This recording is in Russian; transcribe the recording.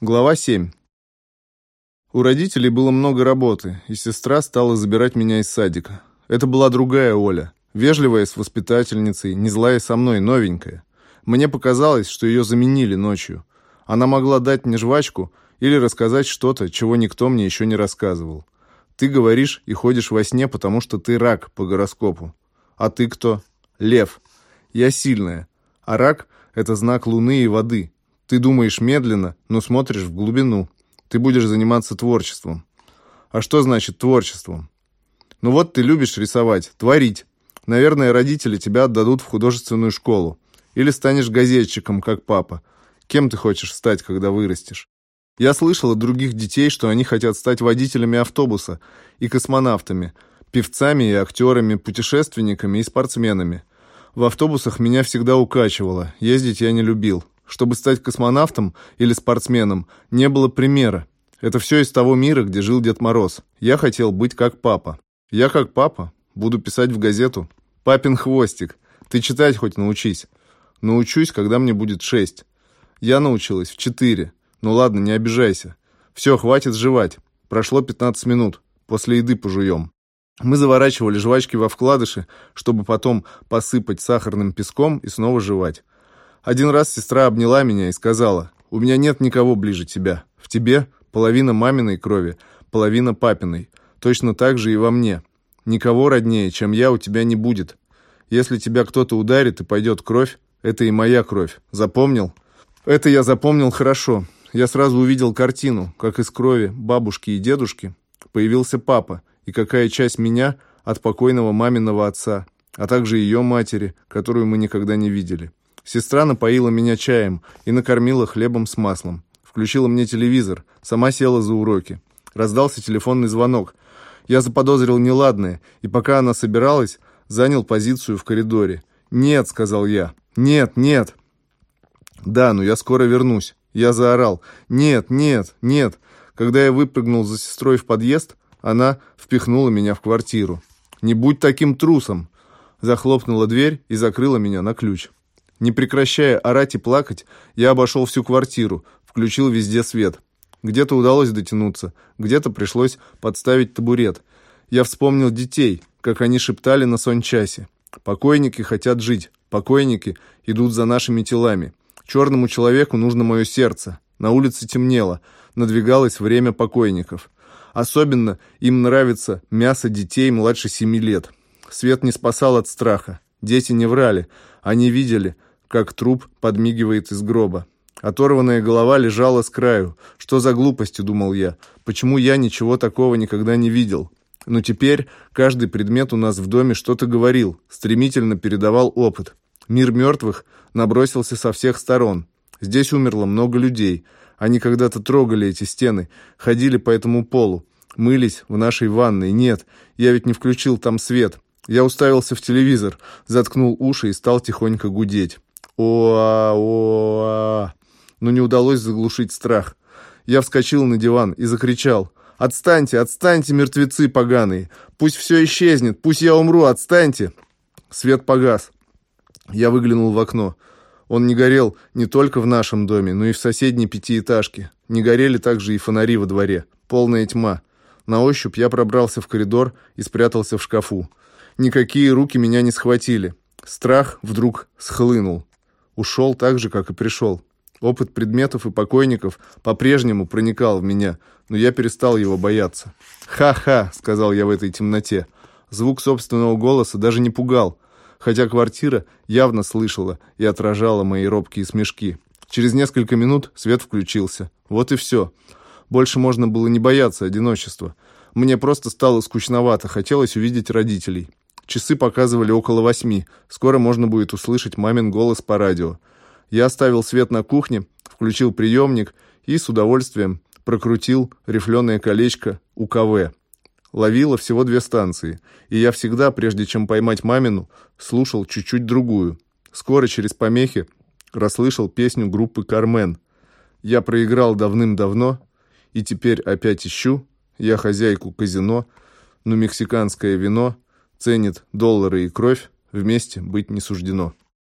Глава 7. У родителей было много работы, и сестра стала забирать меня из садика. Это была другая Оля, вежливая с воспитательницей, не злая со мной, новенькая. Мне показалось, что ее заменили ночью. Она могла дать мне жвачку или рассказать что-то, чего никто мне еще не рассказывал. Ты говоришь и ходишь во сне, потому что ты рак по гороскопу. А ты кто? Лев. Я сильная. А рак – это знак луны и воды – ты думаешь медленно, но смотришь в глубину. Ты будешь заниматься творчеством. А что значит творчеством? Ну вот ты любишь рисовать, творить. Наверное, родители тебя отдадут в художественную школу. Или станешь газетчиком, как папа. Кем ты хочешь стать, когда вырастешь? Я слышал от других детей, что они хотят стать водителями автобуса и космонавтами, певцами и актерами, путешественниками и спортсменами. В автобусах меня всегда укачивало, ездить я не любил. Чтобы стать космонавтом или спортсменом, не было примера. Это все из того мира, где жил Дед Мороз. Я хотел быть как папа. Я как папа. Буду писать в газету. Папин хвостик. Ты читать хоть научись. Научусь, когда мне будет шесть. Я научилась в четыре. Ну ладно, не обижайся. Все, хватит жевать. Прошло 15 минут. После еды пожуем. Мы заворачивали жвачки во вкладыши, чтобы потом посыпать сахарным песком и снова жевать. Один раз сестра обняла меня и сказала, «У меня нет никого ближе тебя. В тебе половина маминой крови, половина папиной. Точно так же и во мне. Никого роднее, чем я, у тебя не будет. Если тебя кто-то ударит и пойдет кровь, это и моя кровь. Запомнил?» Это я запомнил хорошо. Я сразу увидел картину, как из крови бабушки и дедушки появился папа, и какая часть меня от покойного маминого отца, а также ее матери, которую мы никогда не видели. Сестра напоила меня чаем и накормила хлебом с маслом. Включила мне телевизор, сама села за уроки. Раздался телефонный звонок. Я заподозрил неладное, и пока она собиралась, занял позицию в коридоре. «Нет», — сказал я. «Нет, нет». «Да, но я скоро вернусь». Я заорал. «Нет, нет, нет». Когда я выпрыгнул за сестрой в подъезд, она впихнула меня в квартиру. «Не будь таким трусом!» Захлопнула дверь и закрыла меня на ключ. Не прекращая орать и плакать, я обошел всю квартиру, включил везде свет. Где-то удалось дотянуться, где-то пришлось подставить табурет. Я вспомнил детей, как они шептали на сончасе. «Покойники хотят жить, покойники идут за нашими телами. Черному человеку нужно мое сердце». На улице темнело, надвигалось время покойников. Особенно им нравится мясо детей младше семи лет. Свет не спасал от страха. Дети не врали, они видели – как труп подмигивает из гроба. Оторванная голова лежала с краю. Что за глупости, думал я. Почему я ничего такого никогда не видел? Но теперь каждый предмет у нас в доме что-то говорил, стремительно передавал опыт. Мир мертвых набросился со всех сторон. Здесь умерло много людей. Они когда-то трогали эти стены, ходили по этому полу, мылись в нашей ванной. Нет, я ведь не включил там свет. Я уставился в телевизор, заткнул уши и стал тихонько гудеть. Оа, оа. Но не удалось заглушить страх. Я вскочил на диван и закричал. «Отстаньте, отстаньте, мертвецы поганые! Пусть все исчезнет, пусть я умру, отстаньте!» Свет погас. Я выглянул в окно. Он не горел не только в нашем доме, но и в соседней пятиэтажке. Не горели также и фонари во дворе. Полная тьма. На ощупь я пробрался в коридор и спрятался в шкафу. Никакие руки меня не схватили. Страх вдруг схлынул ушел так же, как и пришел. Опыт предметов и покойников по-прежнему проникал в меня, но я перестал его бояться. «Ха-ха!» — сказал я в этой темноте. Звук собственного голоса даже не пугал, хотя квартира явно слышала и отражала мои робкие смешки. Через несколько минут свет включился. Вот и все. Больше можно было не бояться одиночества. Мне просто стало скучновато, хотелось увидеть родителей. Часы показывали около восьми. Скоро можно будет услышать мамин голос по радио. Я оставил свет на кухне, включил приемник и с удовольствием прокрутил рифленое колечко УКВ. Ловила всего две станции, и я всегда, прежде чем поймать мамину, слушал чуть-чуть другую. Скоро через помехи расслышал песню группы «Кармен». Я проиграл давным-давно, и теперь опять ищу. Я хозяйку казино, но мексиканское вино — ценит доллары и кровь, вместе быть не суждено.